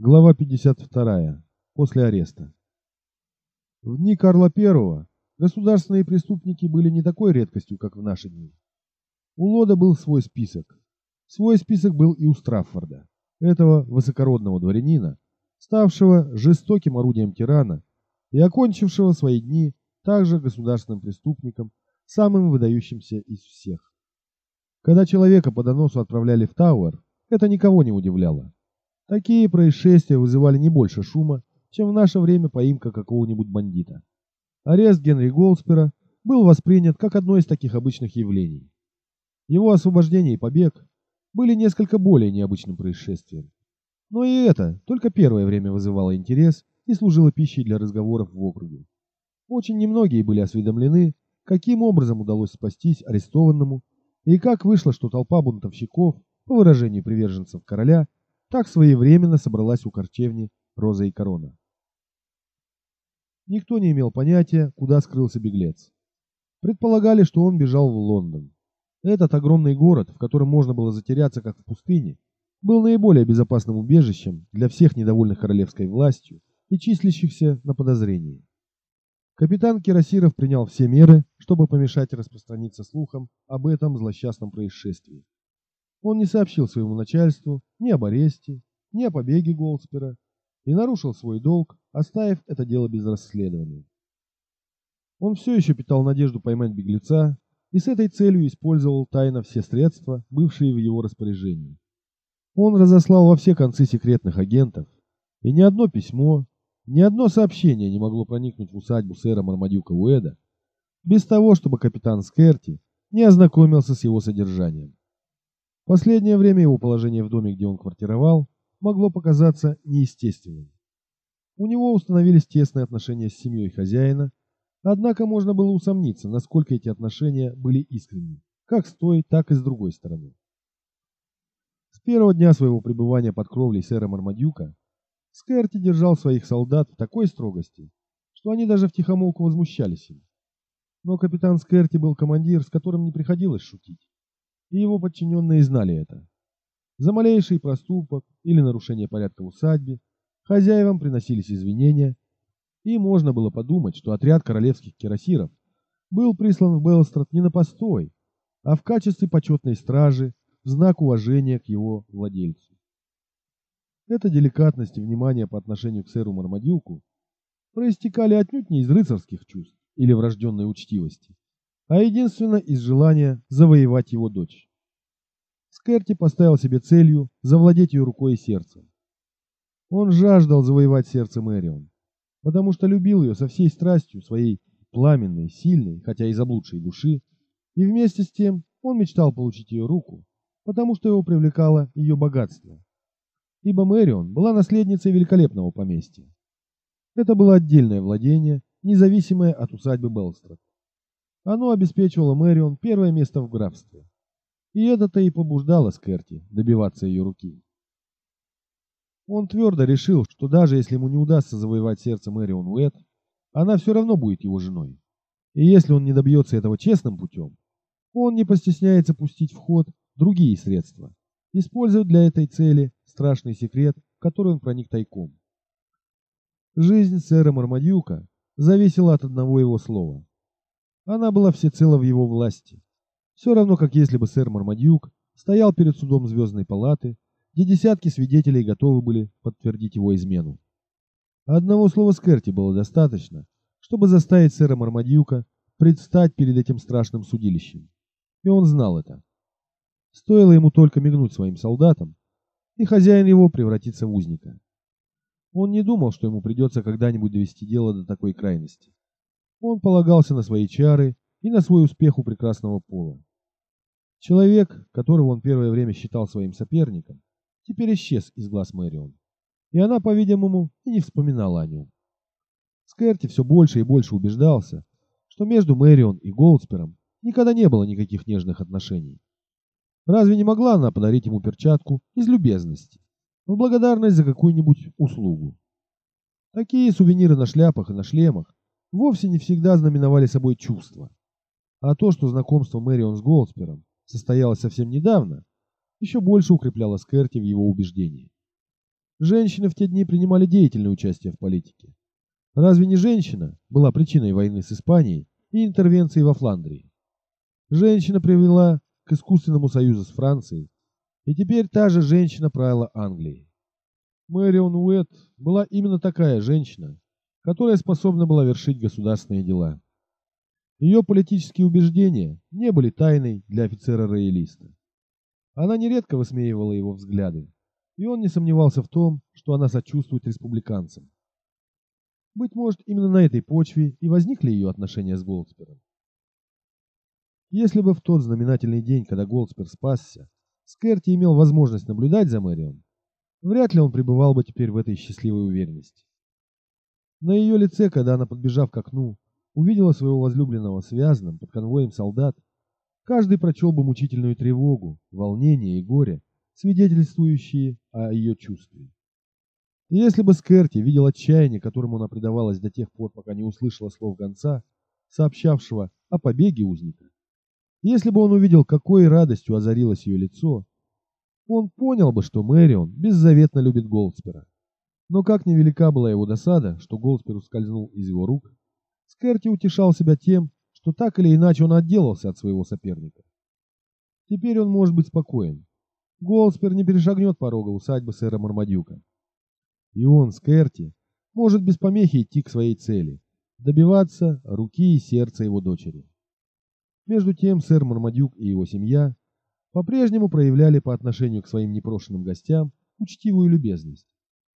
Глава 52. После ареста. В дни Карла I государственные преступники были не такой редкостью, как в наши дни. У Лода был свой список. Свой список был и у Страффорда, этого высокородного дворянина, ставшего жестоким орудием тирана и окончившего свои дни также государственным преступником, самым выдающимся из всех. Когда человека по доносу отправляли в Тауэр, это никого не удивляло. Такие происшествия вызывали не больше шума, чем в наше время поимка какого-нибудь бандита. Арест Генри Голспера был воспринят как одно из таких обычных явлений. Его освобождение и побег были несколько более необычным происшествием. Но и это только первое время вызывало интерес и служило пищей для разговоров в округе. Очень немногие были осведомлены, каким образом удалось спастись арестованному и как вышло, что толпа бунтовщиков, по выражению приверженцев короля, так своевременно собралась у корчевни Роза и Корона. Никто не имел понятия, куда скрылся беглец. Предполагали, что он бежал в Лондон. Этот огромный город, в котором можно было затеряться как в пустыне, был наиболее безопасным убежищем для всех недовольных королевской властью и числящихся на подозрении. Капитан Кирасиров принял все меры, чтобы помешать распространиться слухам об этом злосчастном происшествии. Он не сообщил своему начальству ни об аресте, ни о побеге Голдспера и нарушил свой долг, оставив это дело без расследования. Он все еще питал надежду поймать беглеца и с этой целью использовал тайно все средства, бывшие в его распоряжении. Он разослал во все концы секретных агентов, и ни одно письмо, ни одно сообщение не могло проникнуть в усадьбу сэра Мармадюка Уэда без того, чтобы капитан Скерти не ознакомился с его содержанием. Последнее время его положение в доме, где он квартировал, могло показаться неестественным. У него установились тесные отношения с семьей хозяина, однако можно было усомниться, насколько эти отношения были искренни, как с той, так и с другой стороны. С первого дня своего пребывания под кровлей сэра Мармадюка Скерти держал своих солдат в такой строгости, что они даже втихомолку возмущались им. Но капитан Скерти был командир, с которым не приходилось шутить и его подчиненные знали это. За малейший проступок или нарушение порядка в усадьбе хозяевам приносились извинения, и можно было подумать, что отряд королевских кирасиров был прислан в Белстрад не на постой, а в качестве почетной стражи в знак уважения к его владельцу. Эта деликатность и внимание по отношению к сэру Мармадюку проистекали отнюдь не из рыцарских чувств или врожденной учтивости, а единственно из желания завоевать его дочь. Скерти поставил себе целью завладеть ее рукой и сердцем. Он жаждал завоевать сердце Мэрион, потому что любил ее со всей страстью своей пламенной, сильной, хотя и заблудшей души, и вместе с тем он мечтал получить ее руку, потому что его привлекало ее богатство. Ибо Мэрион была наследницей великолепного поместья. Это было отдельное владение, независимое от усадьбы Белстрад. Оно обеспечивало Мэрион первое место в графстве. И это-то и побуждало Скерти добиваться ее руки. Он твердо решил, что даже если ему не удастся завоевать сердце Мэрион Уэт, она все равно будет его женой. И если он не добьется этого честным путем, он не постесняется пустить в ход другие средства, использовать для этой цели страшный секрет, в который он проник тайком. Жизнь сэра Мармадюка зависела от одного его слова. Она была всецело в его власти. Все равно, как если бы сэр Мармадюк стоял перед судом Звездной палаты, где десятки свидетелей готовы были подтвердить его измену. Одного слова Скерти было достаточно, чтобы заставить сэра Мармадюка предстать перед этим страшным судилищем. И он знал это. Стоило ему только мигнуть своим солдатам, и хозяин его превратится в узника. Он не думал, что ему придется когда-нибудь довести дело до такой крайности. Он полагался на свои чары и на свой успех у прекрасного пола. Человек, которого он первое время считал своим соперником, теперь исчез из глаз Мэрион, и она, по-видимому, и не вспоминала о нем. Скерти все больше и больше убеждался, что между Мэрион и Голдспером никогда не было никаких нежных отношений. Разве не могла она подарить ему перчатку из любезности, в благодарность за какую-нибудь услугу? Такие сувениры на шляпах и на шлемах вовсе не всегда знаменовали собой чувства. А то, что знакомство Мэрион с Голдспером состоялось совсем недавно, еще больше укрепляло Скерти в его убеждении. Женщины в те дни принимали деятельное участие в политике. Разве не женщина была причиной войны с Испанией и интервенции во Фландрии? Женщина привела к искусственному союзу с Францией, и теперь та же женщина правила Англией. Мэрион Уэт была именно такая женщина, которая способна была вершить государственные дела. Ее политические убеждения не были тайной для офицера-роялиста. Она нередко высмеивала его взгляды, и он не сомневался в том, что она сочувствует республиканцам. Быть может, именно на этой почве и возникли ее отношения с Голдспером. Если бы в тот знаменательный день, когда Голдспер спасся, Скерти имел возможность наблюдать за Мэрион, вряд ли он пребывал бы теперь в этой счастливой уверенности. На ее лице, когда она, подбежав к окну, увидела своего возлюбленного связанным под конвоем солдат, каждый прочел бы мучительную тревогу, волнение и горе, свидетельствующие о ее чувстве. И если бы Скерти видел отчаяние, которому она предавалась до тех пор, пока не услышала слов гонца, сообщавшего о побеге узника, если бы он увидел, какой радостью озарилось ее лицо, он понял бы, что Мэрион беззаветно любит Голдспера. Но как невелика была его досада, что Голдспер ускользнул из его рук, Скерти утешал себя тем, что так или иначе он отделался от своего соперника. Теперь он может быть спокоен. Голдспер не перешагнет порога усадьбы сэра Мармадюка. И он, Скерти, может без помехи идти к своей цели – добиваться руки и сердца его дочери. Между тем сэр Мармадюк и его семья по-прежнему проявляли по отношению к своим непрошенным гостям учтивую любезность,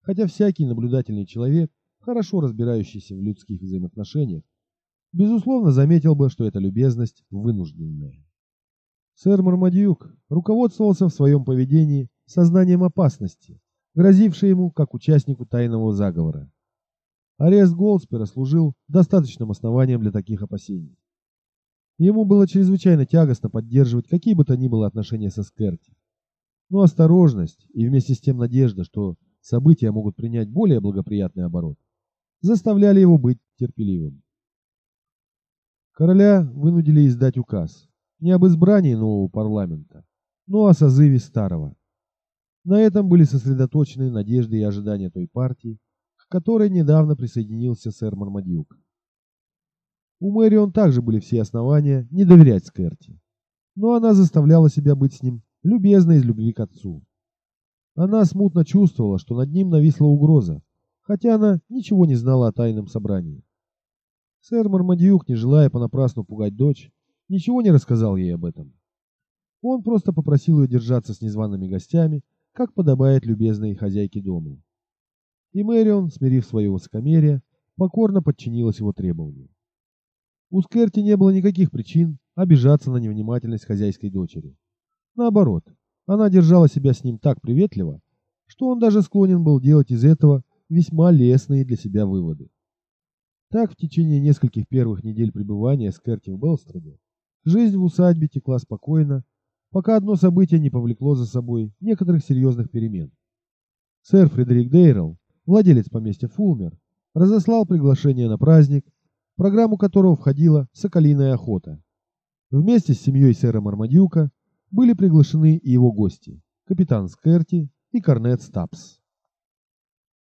хотя всякий наблюдательный человек, хорошо разбирающийся в людских взаимоотношениях, безусловно заметил бы, что эта любезность вынужденная. Сэр Мармадюк руководствовался в своем поведении сознанием опасности, грозившей ему как участнику тайного заговора. Арест Голдспера служил достаточным основанием для таких опасений. Ему было чрезвычайно тягостно поддерживать какие бы то ни было отношения со Скерти. Но осторожность и вместе с тем надежда, что события могут принять более благоприятный оборот, заставляли его быть терпеливым. Короля вынудили издать указ не об избрании нового парламента, но о созыве старого. На этом были сосредоточены надежды и ожидания той партии, к которой недавно присоединился сэр Мармадюк. У Мэрион также были все основания не доверять Скерти. Но она заставляла себя быть с ним любезной из любви к отцу. Она смутно чувствовала, что над ним нависла угроза, хотя она ничего не знала о тайном собрании. Сэр Мармадьюк, не желая понапрасну пугать дочь, ничего не рассказал ей об этом. Он просто попросил ее держаться с незваными гостями, как подобает любезной хозяйке дома. И Мэрион, смирив свое высокомерие, покорно подчинилась его требованию. У Скерти не было никаких причин обижаться на невнимательность хозяйской дочери. Наоборот, она держала себя с ним так приветливо, что он даже склонен был делать из этого весьма лестные для себя выводы. Так, в течение нескольких первых недель пребывания Скерти в Белстраде, жизнь в усадьбе текла спокойно, пока одно событие не повлекло за собой некоторых серьезных перемен. Сэр Фредерик Дейрелл, владелец поместья Фулмер, разослал приглашение на праздник, программу которого входила «Соколиная охота». Вместе с семьей сэра Мармадюка были приглашены и его гости, капитан Скерти и корнет Стапс.